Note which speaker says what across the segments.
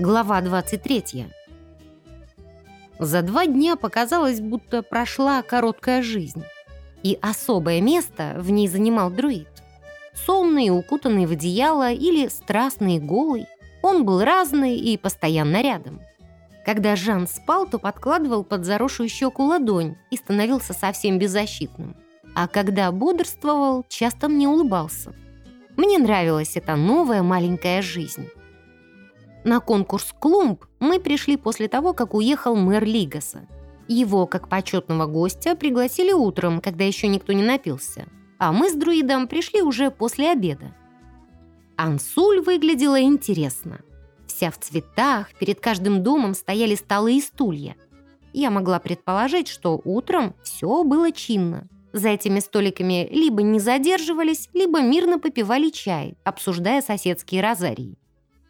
Speaker 1: Глава 23. За два дня показалось, будто прошла короткая жизнь. И особое место в ней занимал друид. Сонный, укутанный в одеяло или страстный голый. Он был разный и постоянно рядом. Когда Жан спал, то подкладывал под заросшую щеку ладонь и становился совсем беззащитным. А когда бодрствовал, часто мне улыбался. Мне нравилась эта новая маленькая жизнь. На конкурс «Клумб» мы пришли после того, как уехал мэр Лигаса. Его, как почетного гостя, пригласили утром, когда еще никто не напился. А мы с друидом пришли уже после обеда. Ансуль выглядела интересно. Вся в цветах, перед каждым домом стояли столы и стулья. Я могла предположить, что утром все было чинно. За этими столиками либо не задерживались, либо мирно попивали чай, обсуждая соседские розарии.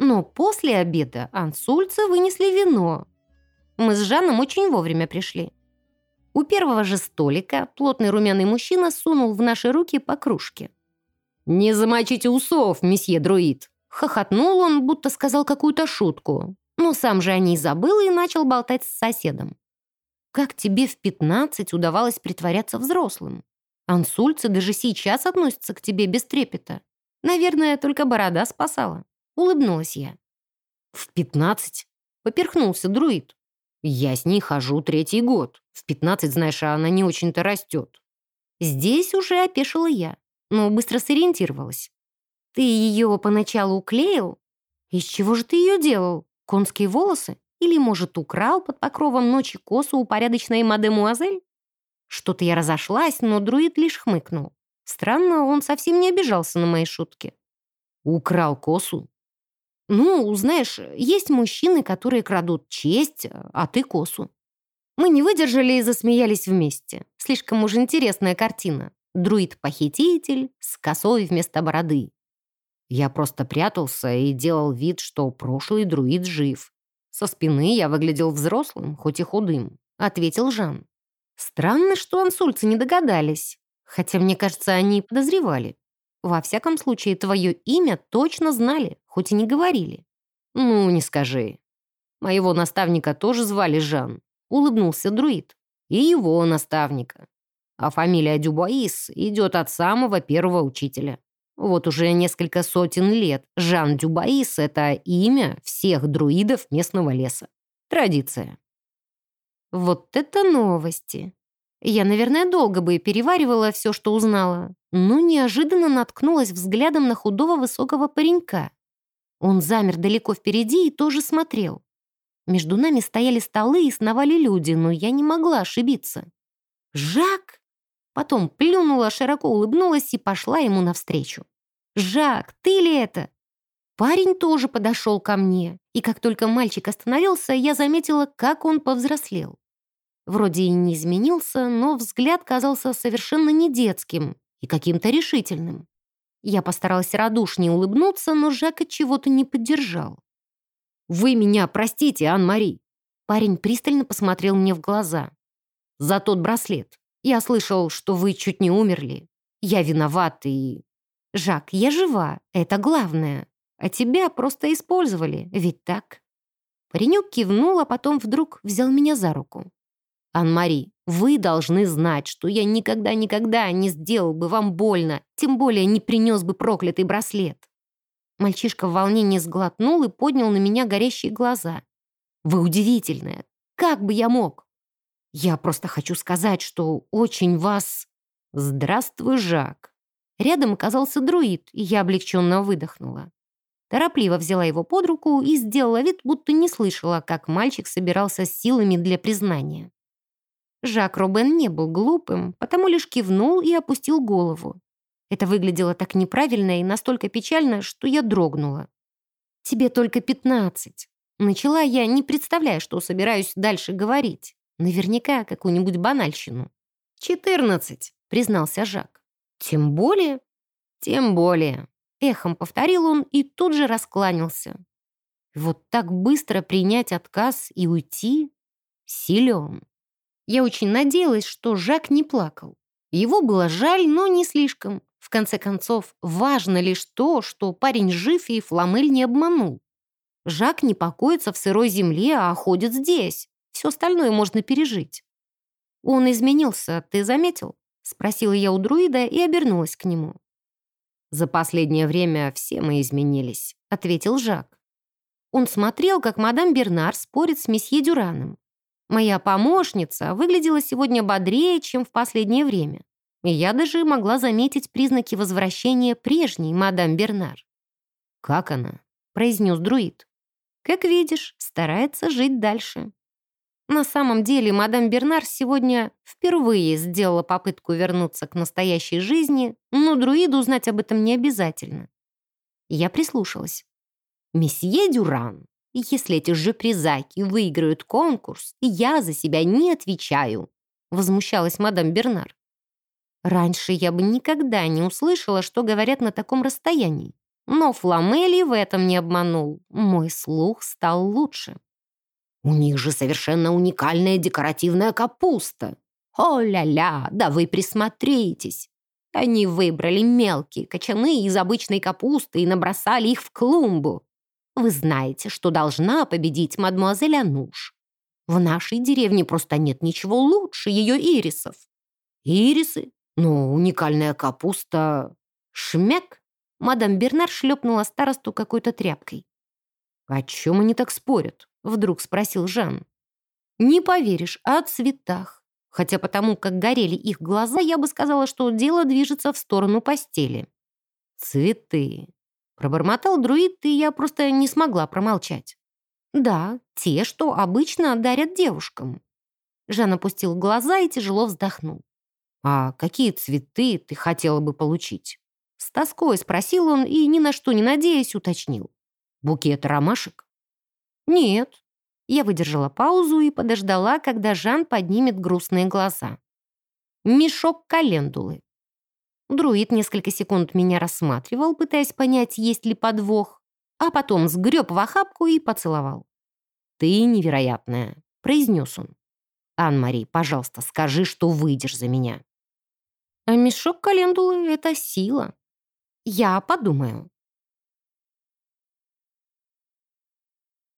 Speaker 1: Но после обеда ансульцы вынесли вино. Мы с Жаном очень вовремя пришли. У первого же столика плотный румяный мужчина сунул в наши руки по кружке. «Не замочите усов, месье друид!» Хохотнул он, будто сказал какую-то шутку. Но сам же о ней забыл и начал болтать с соседом. «Как тебе в пятнадцать удавалось притворяться взрослым? Ансульцы даже сейчас относятся к тебе без трепета. Наверное, только борода спасала». Улыбнулась я. «В пятнадцать?» — поперхнулся друид. «Я с ней хожу третий год. В пятнадцать, знаешь, она не очень-то растет». Здесь уже опешила я, но быстро сориентировалась. «Ты ее поначалу уклеил? Из чего же ты ее делал? Конские волосы? Или, может, украл под покровом ночи косу у порядочной мадемуазель?» Что-то я разошлась, но друид лишь хмыкнул. Странно, он совсем не обижался на мои шутки. «Украл косу? Ну, знаешь, есть мужчины, которые крадут честь, а ты косу. Мы не выдержали и засмеялись вместе. Слишком уж интересная картина. Друид-похититель с косой вместо бороды. Я просто прятался и делал вид, что прошлый друид жив. Со спины я выглядел взрослым, хоть и худым, ответил Жан. Странно, что ансульцы не догадались. Хотя, мне кажется, они подозревали. Во всяком случае, твое имя точно знали, хоть и не говорили. Ну, не скажи. Моего наставника тоже звали Жан. Улыбнулся друид. И его наставника. А фамилия Дюбаис идет от самого первого учителя. Вот уже несколько сотен лет Жан Дюбаис — это имя всех друидов местного леса. Традиция. Вот это новости. Я, наверное, долго бы переваривала все, что узнала, но неожиданно наткнулась взглядом на худого высокого паренька. Он замер далеко впереди и тоже смотрел. Между нами стояли столы и сновали люди, но я не могла ошибиться. «Жак!» Потом плюнула, широко улыбнулась и пошла ему навстречу. «Жак, ты ли это?» Парень тоже подошел ко мне, и как только мальчик остановился, я заметила, как он повзрослел. Вроде и не изменился, но взгляд казался совершенно не детским и каким-то решительным. Я постаралась радушнее улыбнуться, но Жак чего-то не поддержал. «Вы меня простите, Ан-Мари!» Парень пристально посмотрел мне в глаза. «За тот браслет. Я слышал, что вы чуть не умерли. Я виноват и...» «Жак, я жива, это главное. А тебя просто использовали, ведь так?» Паренек кивнул, а потом вдруг взял меня за руку. «Ан-Мари, вы должны знать, что я никогда-никогда не сделал бы вам больно, тем более не принес бы проклятый браслет». Мальчишка в волнении сглотнул и поднял на меня горящие глаза. «Вы удивительная. Как бы я мог?» «Я просто хочу сказать, что очень вас...» «Здравствуй, Жак». Рядом оказался друид, и я облегченно выдохнула. Торопливо взяла его под руку и сделала вид, будто не слышала, как мальчик собирался силами для признания. Жак Робен не был глупым, потому лишь кивнул и опустил голову. Это выглядело так неправильно и настолько печально, что я дрогнула. «Тебе только пятнадцать». Начала я, не представляя, что собираюсь дальше говорить. Наверняка какую-нибудь банальщину. «Четырнадцать», — признался Жак. «Тем более?» «Тем более», — эхом повторил он и тут же раскланялся. Вот так быстро принять отказ и уйти силен. Я очень надеялась, что Жак не плакал. Его было жаль, но не слишком. В конце концов, важно лишь то, что парень жив и Фламель не обманул. Жак не покоится в сырой земле, а ходит здесь. Все остальное можно пережить. Он изменился, ты заметил? Спросила я у друида и обернулась к нему. «За последнее время все мы изменились», — ответил Жак. Он смотрел, как мадам Бернар спорит с месье Дюраном. Моя помощница выглядела сегодня бодрее, чем в последнее время. И я даже могла заметить признаки возвращения прежней мадам Бернар. «Как она?» — произнес друид. «Как видишь, старается жить дальше». На самом деле, мадам Бернар сегодня впервые сделала попытку вернуться к настоящей жизни, но друиду узнать об этом не обязательно. Я прислушалась. «Месье Дюран, если эти же призаки выиграют конкурс, я за себя не отвечаю», возмущалась мадам Бернар. Раньше я бы никогда не услышала, что говорят на таком расстоянии. Но Фламели в этом не обманул. Мой слух стал лучше. У них же совершенно уникальная декоративная капуста. О-ля-ля, да вы присмотритесь. Они выбрали мелкие кочаны из обычной капусты и набросали их в клумбу. Вы знаете, что должна победить мадемуазель Ануш. В нашей деревне просто нет ничего лучше ее ирисов. Ирисы? Ну, уникальная капуста... Шмяк? Мадам Бернар шлепнула старосту какой-то тряпкой. О чем они так спорят? Вдруг спросил Жан. Не поверишь, о цветах. Хотя потому, как горели их глаза, я бы сказала, что дело движется в сторону постели. Цветы. Пробормотал друид, и я просто не смогла промолчать. Да, те, что обычно дарят девушкам. Жан опустил глаза и тяжело вздохнул. «А какие цветы ты хотела бы получить?» С тоской спросил он и, ни на что не надеясь, уточнил. «Букет ромашек?» «Нет». Я выдержала паузу и подождала, когда Жан поднимет грустные глаза. «Мешок календулы». Друид несколько секунд меня рассматривал, пытаясь понять, есть ли подвох, а потом сгреб в охапку и поцеловал. «Ты невероятная», — произнес он. «Ан-Мари, пожалуйста, скажи, что выйдешь за меня». «А мешок календулы — это сила». «Я подумаю»,